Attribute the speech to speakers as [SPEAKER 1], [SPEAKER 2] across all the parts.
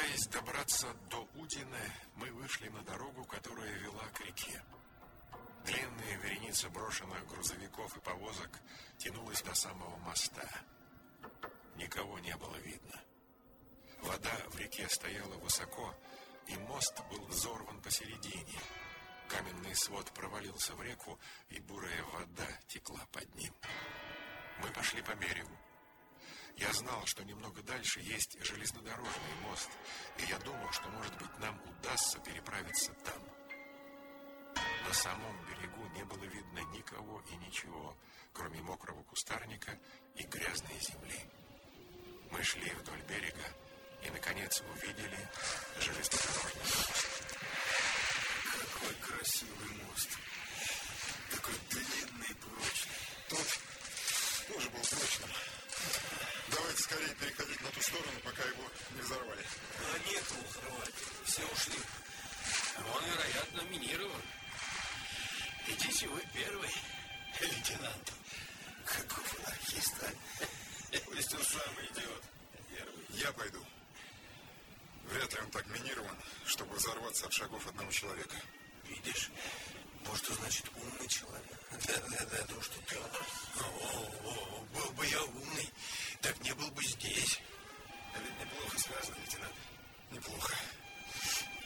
[SPEAKER 1] Пытаясь добраться до Удины, мы вышли на дорогу, которая вела к реке. Длинная вереница брошенных грузовиков и повозок тянулась до самого моста. Никого не было видно. Вода в реке стояла высоко, и мост был взорван посередине. Каменный свод провалился в реку, и бурая вода текла под ним. Мы пошли по берегу. Я знал, что немного дальше есть железнодорожный мост, и я думал, что, может быть, нам удастся переправиться там. На самом берегу не было видно никого и ничего, кроме мокрого кустарника и грязной земли. Мы шли вдоль берега и, наконец, увидели железнодорожный мост.
[SPEAKER 2] Какой красивый мост! Такой длинный и прочный.
[SPEAKER 3] Тот тоже был прочным. Давайте скорее переходить на ту сторону, пока его не взорвали.
[SPEAKER 2] А некому взрывать. Все ушли. Он, вероятно, минирован. Идите вы первый, лейтенант.
[SPEAKER 3] Какой анархист, а?
[SPEAKER 2] Пусть он сам идет.
[SPEAKER 3] Первый. Я пойду. Вряд ли он так минирован, чтобы взорваться от шагов одного человека.
[SPEAKER 2] Видишь, вот что значит умный человек. Да-да-да, то, что ты... О, о, был бы я умный, так не был бы здесь.
[SPEAKER 3] А ведь неплохо связано, лейтенант. Неплохо.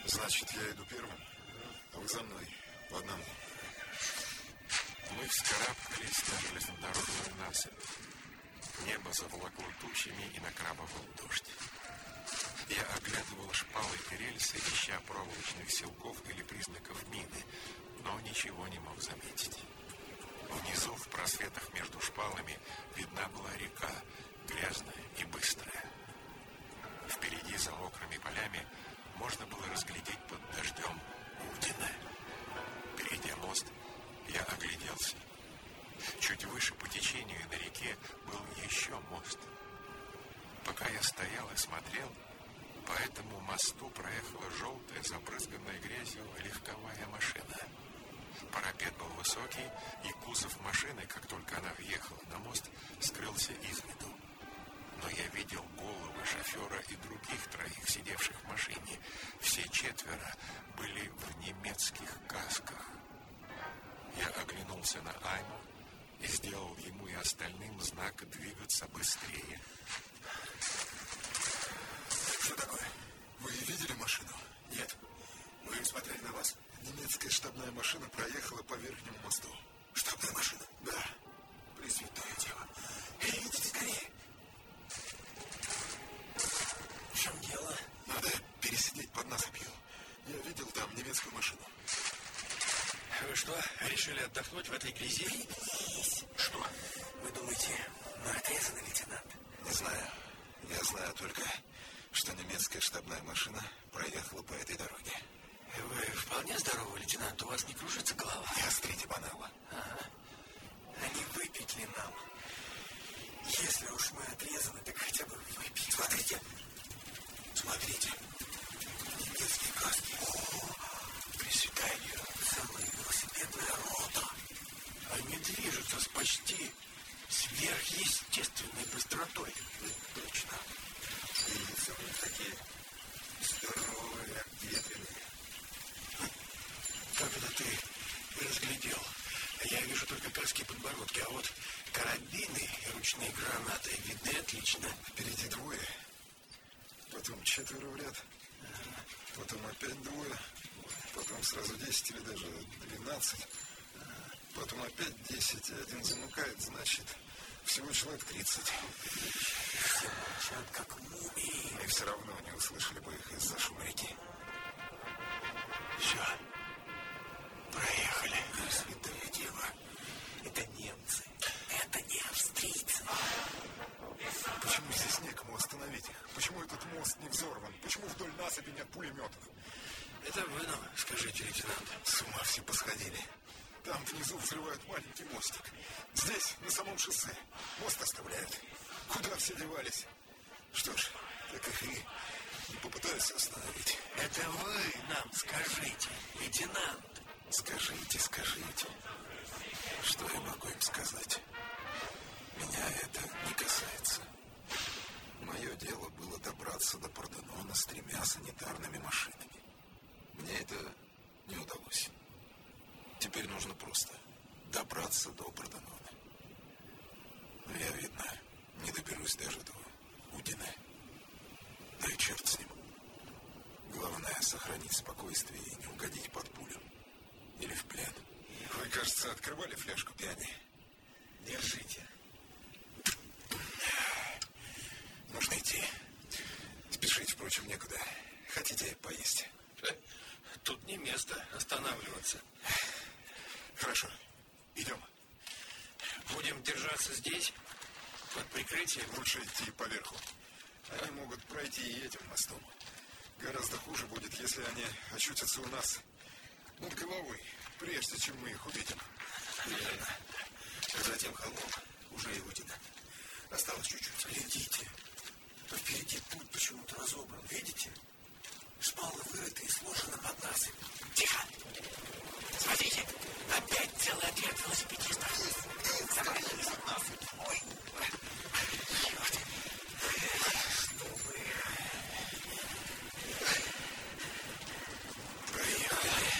[SPEAKER 3] Значит, я иду первым, а вы за мной, по одному.
[SPEAKER 1] Мы вскарабкались на железнодорожную насыпь. Небо заволокло тучами и накрабывал дождь. Я оглядывал шпалы и рельсы, ища проволочных силков или признаков мины, ничего не мог заметить. Внизу, в просветах между шпалами, видна была река, грязная и быстрая. Впереди, за мокрыми полями, можно было разглядеть под дождем Удина. Перейдя мост, я огляделся. Чуть выше по течению на реке был еще мост. Пока я стоял и смотрел, по этому мосту проехала желтая, забрызганная грязью легковая машина. Парапет был высокий, и кузов машины, как только она въехала на мост, скрылся из виду. Но я видел головы шофера и других троих, сидевших в машине. Все четверо были в немецких касках. Я оглянулся на Айму и сделал ему и остальным знак двигаться быстрее.
[SPEAKER 3] Что такое? Вы видели машину?
[SPEAKER 2] Нет, мы смотрели на вас.
[SPEAKER 3] Немецкая штабная машина проехала по верхнему мосту.
[SPEAKER 2] Штабная машина?
[SPEAKER 3] Да.
[SPEAKER 2] Пресвятое дело. Эй, идите скорее. В чем дело?
[SPEAKER 3] Надо пересидеть под насыпью. Я видел там немецкую машину.
[SPEAKER 2] Вы что, решили отдохнуть в этой грязи?
[SPEAKER 3] Что?
[SPEAKER 2] Вы думаете, мы отрезаны, лейтенант?
[SPEAKER 3] Не знаю. Я знаю только, что немецкая штабная машина проехала по этой дороге.
[SPEAKER 2] Вы вполне здоровы, лейтенант? У вас не кружится голова?
[SPEAKER 3] Не острите банала.
[SPEAKER 2] Ага. А не выпить ли нам? Если уж мы отрезаны, так хотя бы выпить. Смотрите. Смотрите. Немецкие каски. О, Пресвятая. Целая велосипедная рота. Они движутся с почти сверхъестественной быстротой.
[SPEAKER 3] Точно. И них такие здоровые, обветренные.
[SPEAKER 2] Как это ты разглядел? Я вижу только каски и подбородки, а вот карабины и ручные гранаты видны отлично.
[SPEAKER 3] Впереди двое, потом четверо в ряд, потом опять двое, потом сразу десять или даже двенадцать, потом опять десять, и один замыкает, значит, всего человек тридцать.
[SPEAKER 2] Все молчат, как мумии.
[SPEAKER 3] И все равно не услышали бы их из-за шума реки.
[SPEAKER 2] Все. Проехали. Святая дева. Это немцы. Это не австрийцы.
[SPEAKER 3] Почему здесь некому остановить их? Почему этот мост не взорван? Почему вдоль насыпи нет пулеметов?
[SPEAKER 2] Это вы нам скажите, лейтенант.
[SPEAKER 3] С ума все посходили. Там внизу взрывают маленький мостик. Здесь, на самом шоссе, мост оставляют. Куда все девались? Что ж, так их и не попытаются остановить.
[SPEAKER 2] Это вы нам скажите, лейтенант.
[SPEAKER 3] Скажите, скажите. Что я могу им сказать? Меня это не касается. Мое дело было добраться до Порденона с тремя санитарными машинами. Мне это не удалось. Теперь нужно просто добраться до Порденона. Но я, видно, не доберусь даже до Удина. Да и черт с ним. Главное — сохранить спокойствие и не угодить под пулю. Или в плен. Вы, кажется, открывали фляжку пьяни. Держите. Нужно идти. Спешить, впрочем, некуда. Хотите поесть?
[SPEAKER 2] Тут не место останавливаться.
[SPEAKER 3] Хорошо. Идем.
[SPEAKER 2] Будем держаться здесь, под прикрытием.
[SPEAKER 3] Лучше идти поверху. Они могут пройти и этим мостом. Гораздо хуже будет, если они очутятся у нас над головой, прежде чем мы их увидим.
[SPEAKER 2] Верно. Затем холм уже и Удина. Осталось чуть-чуть.
[SPEAKER 3] Глядите. Но впереди путь почему-то разобран. Видите? Шпалы вырыты и сложены под нас.
[SPEAKER 2] Тихо! Смотрите! Опять целый отряд велосипедистов. Забрались от нас. Ой! Черт! Что вы?
[SPEAKER 3] Проехали.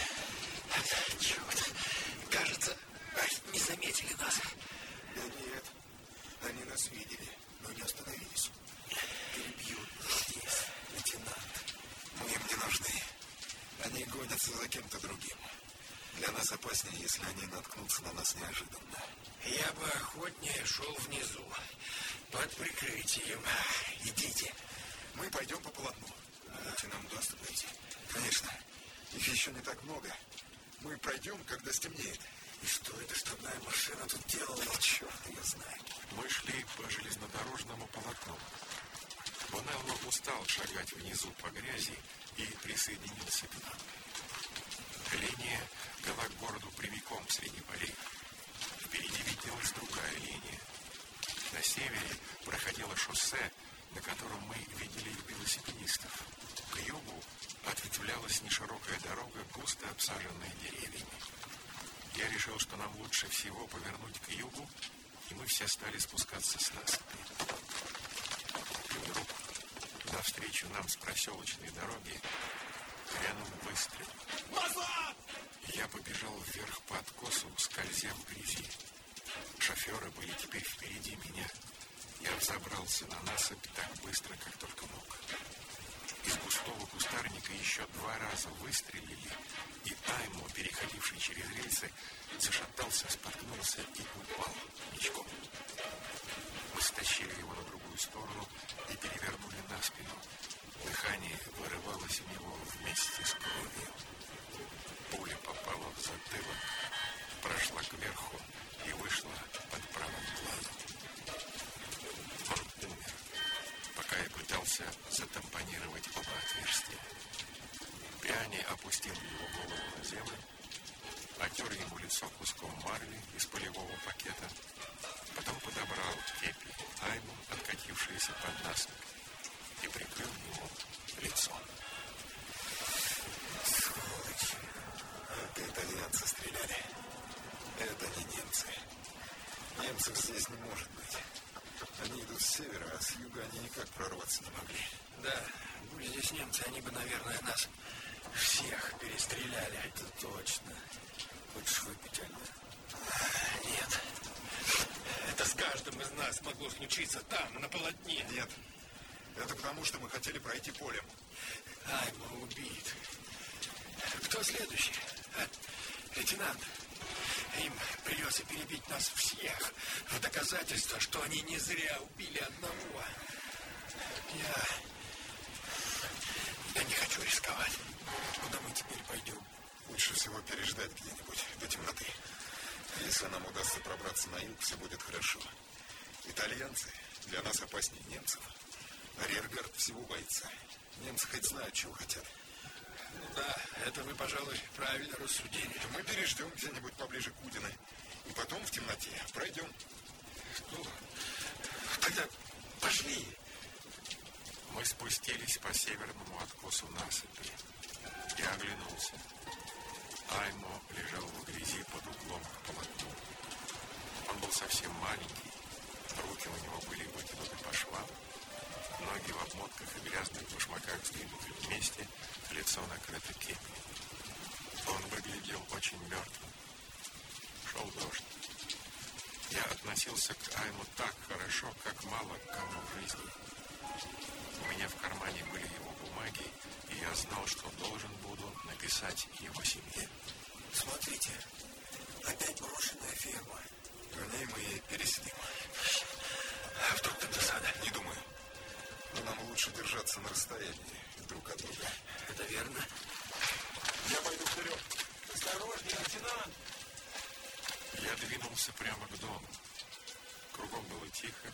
[SPEAKER 2] Черт! Кажется, не заметили нас.
[SPEAKER 3] Да нет. Они нас видели, но не остановились.
[SPEAKER 2] Перебьют здесь, лейтенант.
[SPEAKER 3] Мы им не нужны. Они гонятся за кем-то другим. Для нас опаснее, если они наткнутся на нас неожиданно.
[SPEAKER 2] Я бы охотнее шел внизу, под прикрытием.
[SPEAKER 3] Идите. Мы пойдем по полотну. Если нам удастся пройти. Конечно. Их еще не так много. Мы пройдем, когда стемнеет.
[SPEAKER 2] И что эта штабная машина тут делала?
[SPEAKER 3] Да черт ее знает.
[SPEAKER 1] Мы шли по железнодорожному полотну. Бонелло устал шагать внизу по грязи и присоединился к нам. Линия вела к городу прямиком среди полей. Впереди виделась другая линия. На севере проходило шоссе, на котором мы видели велосипедистов. К югу ответвлялась неширокая дорога, густо обсаженная деревьями. Я решил, что нам лучше всего повернуть к югу, и мы все стали спускаться с насыпи. И вдруг навстречу нам с проселочной дороги грянул выстрел.
[SPEAKER 2] Назад!
[SPEAKER 1] Побежал вверх по откосу, скользя в грязи. Шоферы были теперь впереди меня. Я взобрался на насыпь так быстро, как только мог. Из густого кустарника еще два раза выстрелили, и Аймо, переходивший через рельсы, зашатался, споткнулся и упал ничком. Мы стащили его на другую сторону и перевернули на спину. Дыхание вырывалось у него вместе с кровью. Пуля попала в затылок, прошла кверху и вышла под правым глазом. Он умер, пока я пытался затампонировать оба отверстия. Пиани опустил его голову на землю, отер ему лицо куском марли из полевого пакета, потом подобрал кепи Айму, откатившиеся под насыпь, и прикрыл ему лицо.
[SPEAKER 3] Это итальянцы стреляли. Это не немцы. Немцев здесь не может быть. Они идут с севера, а с юга они никак прорваться не могли.
[SPEAKER 2] Да, будь здесь немцы, они бы, наверное, нас всех перестреляли.
[SPEAKER 3] Это точно. Хочешь выпить, Альма?
[SPEAKER 2] Нет. Это с каждым из нас могло случиться там, на полотне.
[SPEAKER 3] Нет. Это потому, что мы хотели пройти полем.
[SPEAKER 2] Айма убит. Кто следующий? А? Лейтенант. Им придется перебить нас всех в доказательство, что они не зря убили одного. Я... Я не хочу рисковать. Куда мы теперь пойдем?
[SPEAKER 3] Лучше всего переждать где-нибудь до темноты. Если нам удастся пробраться на юг, все будет хорошо. Итальянцы для нас опаснее немцев. А Рергард всего боится. Немцы хоть знают, чего хотят.
[SPEAKER 2] Да, это вы, пожалуй, правильно рассудили.
[SPEAKER 3] Мы переждем где-нибудь поближе к Удиной. И потом в темноте пройдем.
[SPEAKER 2] Ну, тогда пошли.
[SPEAKER 1] Мы спустились по северному откосу насыпи. Я оглянулся. Аймо лежал в грязи под углом к полотну. Он был совсем маленький, руки у него были вытянуты по швам, Ноги в обмотках и грязных башмаках сдвинуты вместе, лицо накрыто кепью. Он выглядел очень мертвым. Шел дождь. Я относился к Айму так хорошо, как мало к кому в жизни. У меня в кармане были его бумаги, и я знал, что должен буду написать его семье.
[SPEAKER 2] Смотрите, опять брошенная ферма.
[SPEAKER 3] Вернее, мы ей
[SPEAKER 2] А Вдруг там засада?
[SPEAKER 3] Не думаю. Но нам лучше держаться на расстоянии друг от друга.
[SPEAKER 2] Это верно.
[SPEAKER 3] Я пойду вперед.
[SPEAKER 2] Осторожнее, лейтенант.
[SPEAKER 1] Я двинулся прямо к дому. Кругом было тихо,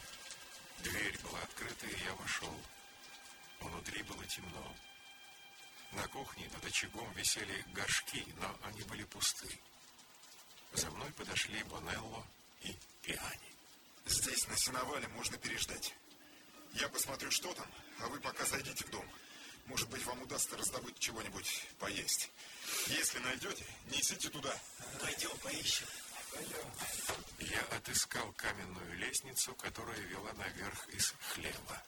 [SPEAKER 1] дверь была открыта, и я вошел. Внутри было темно. На кухне над очагом висели горшки, но они были пусты. За мной подошли Бонелло и Пиани.
[SPEAKER 3] Здесь, на сеновале, можно переждать. Я посмотрю, что там, а вы пока зайдите в дом. Может быть, вам удастся раздобыть чего-нибудь поесть. Если найдете, несите туда.
[SPEAKER 2] Пойдем, поищем.
[SPEAKER 1] Я отыскал каменную лестницу, которая вела наверх из хлеба.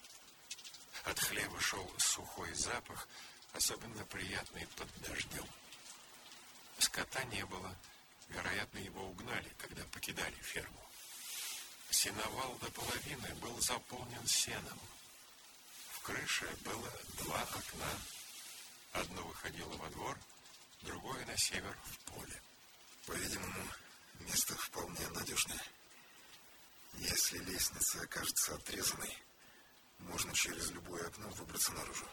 [SPEAKER 1] От хлеба шел сухой запах, особенно приятный под дождем. Скота не было, вероятно, его угнали, когда покидали ферму. Сеновал до половины был заполнен сеном. В крыше было два окна. Одно выходило во двор, другое на север в поле.
[SPEAKER 3] По-видимому, место вполне надежное. Если лестница окажется отрезанной, можно через любое окно выбраться наружу.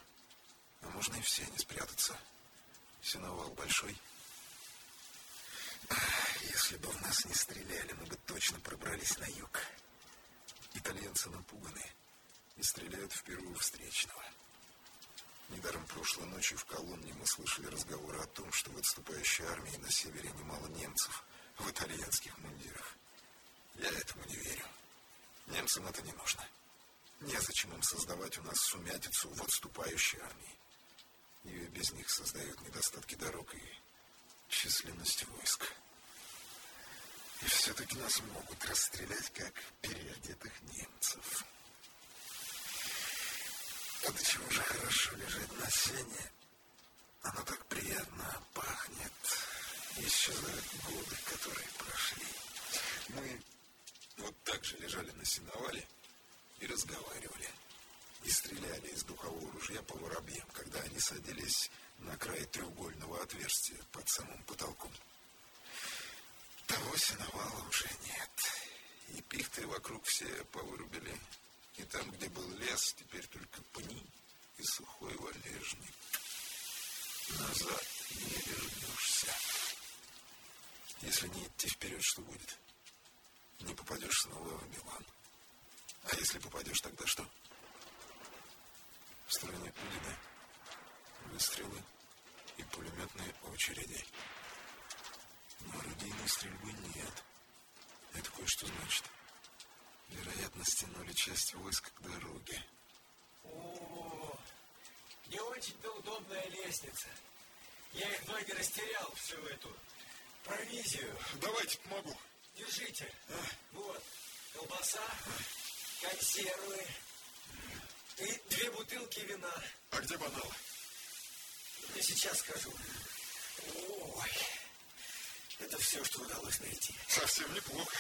[SPEAKER 3] А можно и все не спрятаться. Сеновал большой. Если бы в нас не стреляли, мы бы точно пробрались на юг. Итальянцы напуганы и стреляют в первого встречного. Недаром прошлой ночью в Коломне мы слышали разговоры о том, что в отступающей армии на севере немало немцев в итальянских мундирах. Я этому не верю. Немцам это не нужно. Незачем им создавать у нас сумятицу в отступающей армии. Ее без них создают недостатки дорог и численность войск. И все-таки нас могут расстрелять, как переодетых немцев. А до чего же хорошо лежать на сене. Оно так приятно пахнет. Исчезают годы, которые прошли. Мы вот так же лежали на сеновале и разговаривали. И стреляли из духового ружья по воробьям, когда они садились на край треугольного отверстия под самым потолком. Того сеновала уже нет. И пихты вокруг все повырубили. И там, где был лес, теперь только пни и сухой валежник. Назад не вернешься. Если не идти вперед, что будет? Не попадешь снова в Милан. А если попадешь, тогда что? В стране пули, Выстрелы и пулеметные очереди. Но орудийной стрельбы нет. Это кое-что значит. Вероятно, стянули часть войск к дороге.
[SPEAKER 2] О, не очень-то удобная лестница. Я их ноги растерял всю эту провизию.
[SPEAKER 3] Давайте помогу.
[SPEAKER 2] Держите. Вот, колбаса, консервы и две бутылки вина.
[SPEAKER 3] А где банал?
[SPEAKER 2] Я сейчас скажу. Ой, это все, что удалось найти.
[SPEAKER 3] Совсем неплохо.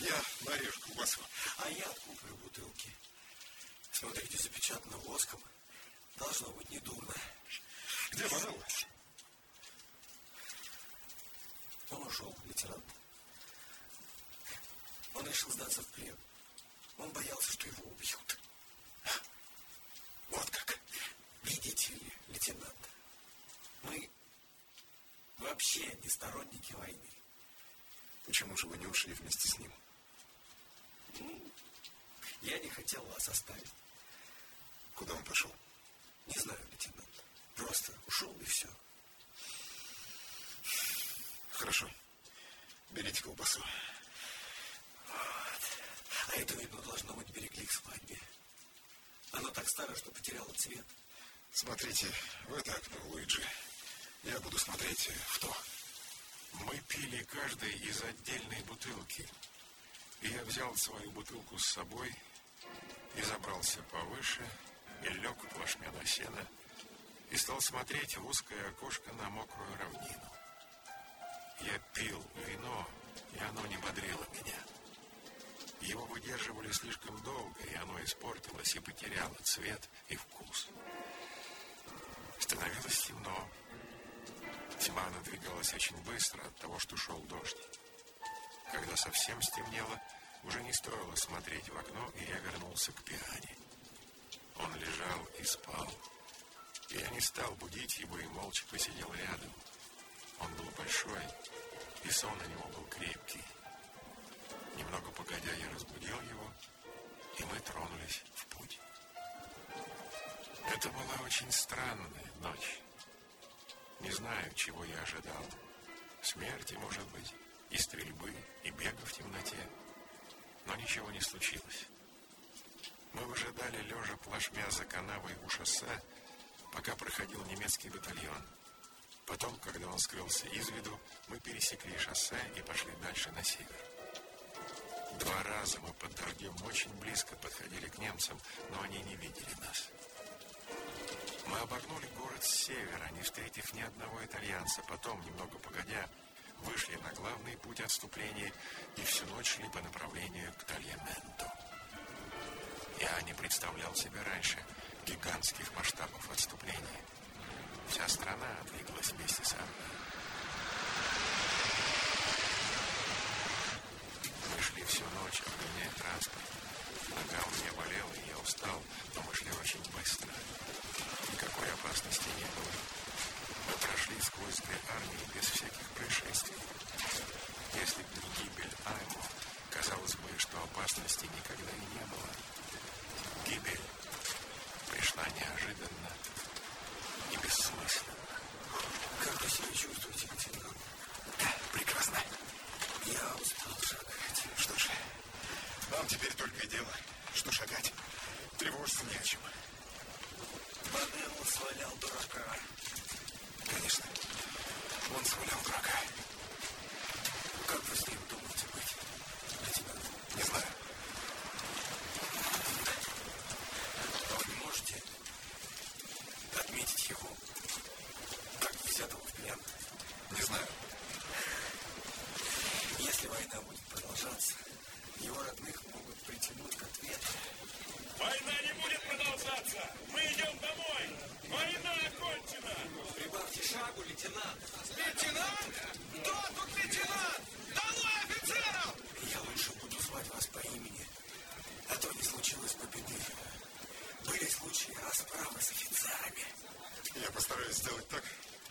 [SPEAKER 3] Я нарежу колбасу.
[SPEAKER 2] А я откуплю бутылки. Смотрите, запечатано воском. Должно быть недурно.
[SPEAKER 3] Где банал?
[SPEAKER 2] Он ушел, лейтенант. Он решил сдаться в плен. Он боялся, что его убьют. Вот как. Видите ли, лейтенант, мы вообще не сторонники войны.
[SPEAKER 3] Почему же вы не ушли вместе с ним?
[SPEAKER 2] Я не хотел вас оставить.
[SPEAKER 3] Куда он пошел?
[SPEAKER 2] Не знаю, лейтенант. Просто ушел и все.
[SPEAKER 3] Хорошо. Берите колбасу.
[SPEAKER 2] Вот. А это вино должно быть берегли к свадьбе. Оно так старо, что потеряло цвет.
[SPEAKER 3] Смотрите в это окно, Луиджи. Я буду смотреть в то.
[SPEAKER 1] Мы пили каждый из отдельной бутылки. И я взял свою бутылку с собой и забрался повыше, и лег плашмя на сено, и стал смотреть в узкое окошко на мокрую равнину. Я пил вино, и оно не бодрило меня. Его выдерживали слишком долго, и оно испортилось и потеряло цвет и вкус. Становилось темно. Тьма надвигалась очень быстро от того, что шел дождь. Когда совсем стемнело, уже не стоило смотреть в окно, и я вернулся к пиане. Он лежал и спал. Я не стал будить его и молча посидел рядом. Он был большой, и сон у него был крепкий. Немного погодя, я разбудил его, и мы тронулись в путь. Это была очень странная ночь. Не знаю, чего я ожидал. Смерти, может быть, и стрельбы, и бега в темноте. Но ничего не случилось. Мы выжидали, лежа плашмя за канавой у шоссе, пока проходил немецкий батальон. Потом, когда он скрылся из виду, мы пересекли шоссе и пошли дальше на север. Два раза мы под дождем очень близко подходили к немцам, но они не видели нас. Мы обогнули город с севера, не встретив ни одного итальянца. Потом, немного погодя, вышли на главный путь отступления и всю ночь шли по направлению к Тальяменту. Я не представлял себе раньше гигантских масштабов отступления. Вся страна двигалась вместе с армией. Мы шли всю ночь, обгоняя транспорт. Нога у меня болела, и я устал, но мы шли очень быстро. Никакой опасности не было. Мы прошли сквозь две армии без всяких происшествий. Если бы не гибель Аймо, казалось бы, что опасности никогда и не было. Гибель пришла неожиданно и бессмысленно.
[SPEAKER 2] Как вы себя чувствуете, лейтенант?
[SPEAKER 3] Прекрасно.
[SPEAKER 2] Я устал шагать.
[SPEAKER 3] Что ж, нам теперь только и дело, что шагать. Тревожиться не о чем.
[SPEAKER 2] Банелло свалял дурака.
[SPEAKER 3] Конечно, он свалял дурака.
[SPEAKER 2] Как вы с ним думаете быть, лейтенант?
[SPEAKER 3] Не знаю.
[SPEAKER 2] А вы не можете отметить его, как взятого в плен?
[SPEAKER 3] Не знаю.
[SPEAKER 2] Если война будет продолжаться, его родных могут притянуть к ответу.
[SPEAKER 4] Война не будет продолжаться! Мы идем домой! Война окончена!
[SPEAKER 2] Шагу, лейтенант.
[SPEAKER 4] Лейтенант? Кто тут лейтенант? Долой офицеров!
[SPEAKER 2] Я лучше буду звать вас по имени, а то не случилось бы беды. Были случаи расправы с офицерами.
[SPEAKER 3] Я постараюсь сделать так,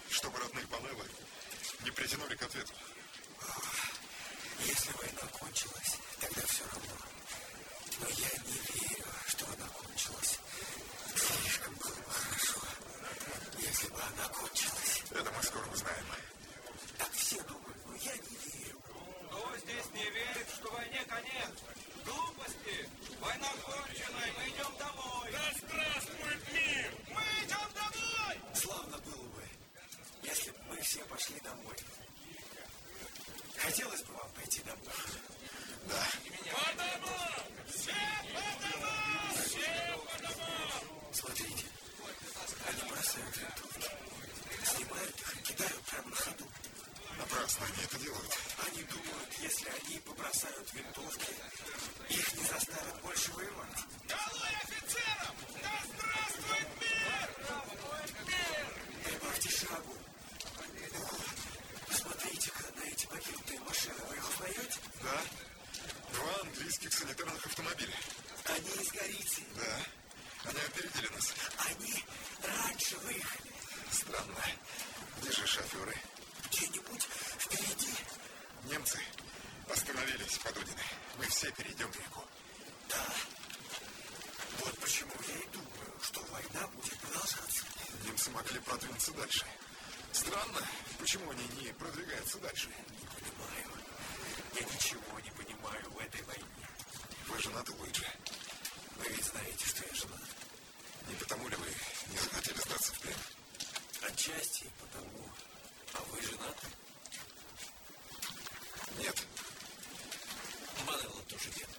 [SPEAKER 3] чтобы родных Банеллы не притянули к ответу.
[SPEAKER 2] Если война кончилась, тогда все равно. Но я не верю, что она кончилась. Слишком было бы хорошо, если бы она кончилась.
[SPEAKER 3] Это мы скоро узнаем.
[SPEAKER 2] Так все думают, но я не верю.
[SPEAKER 4] Кто здесь не верит, что войне конец? Глупости! Война кончена, и мы идем домой! Да здравствует мир! Мы идем домой!
[SPEAKER 2] Славно было бы, если бы мы все пошли домой. Хотелось бы вам пойти домой.
[SPEAKER 3] Да.
[SPEAKER 4] По домам! Все по домам! Все по домам!
[SPEAKER 2] Смотрите, они бросают винтовки, снимают их и кидают прямо на ходу.
[SPEAKER 3] Напрасно они это делают.
[SPEAKER 2] Они думают, если они побросают винтовки, их не заставят больше воевать.
[SPEAKER 4] Долой офицеров! Да здравствует мир!
[SPEAKER 2] Прибавьте шагу. Посмотрите-ка на эти покинутые машины. Вы их узнаете?
[SPEAKER 3] Да. Два английских санитарных автомобиля.
[SPEAKER 2] Они из Горицы.
[SPEAKER 3] Да. Они опередили нас.
[SPEAKER 2] Они раньше выехали.
[SPEAKER 3] Странно. Где же шоферы?
[SPEAKER 2] Где-нибудь впереди.
[SPEAKER 3] Немцы остановились под Удиной. Мы все перейдем реку.
[SPEAKER 2] Да. Вот почему я и думаю, что война будет продолжаться.
[SPEAKER 3] Немцы могли продвинуться дальше. Странно, почему они не продвигаются дальше.
[SPEAKER 2] Не понимаю. Я ничего не понимаю в этой войне.
[SPEAKER 3] Вы женаты, Луиджи.
[SPEAKER 2] Вы ведь знаете, что я женат.
[SPEAKER 3] Не потому ли вы не захотели сдаться в плен?
[SPEAKER 2] Отчасти потому. А вы женаты?
[SPEAKER 3] Нет.
[SPEAKER 2] Манелла тоже нет.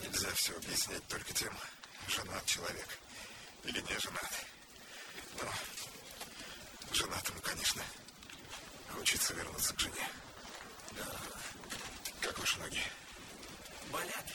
[SPEAKER 3] Нельзя все объяснять только тем, женат человек или не женат. Но женатому, конечно, хочется вернуться к жене.
[SPEAKER 2] Да,
[SPEAKER 3] Как ваши ноги?
[SPEAKER 2] болят.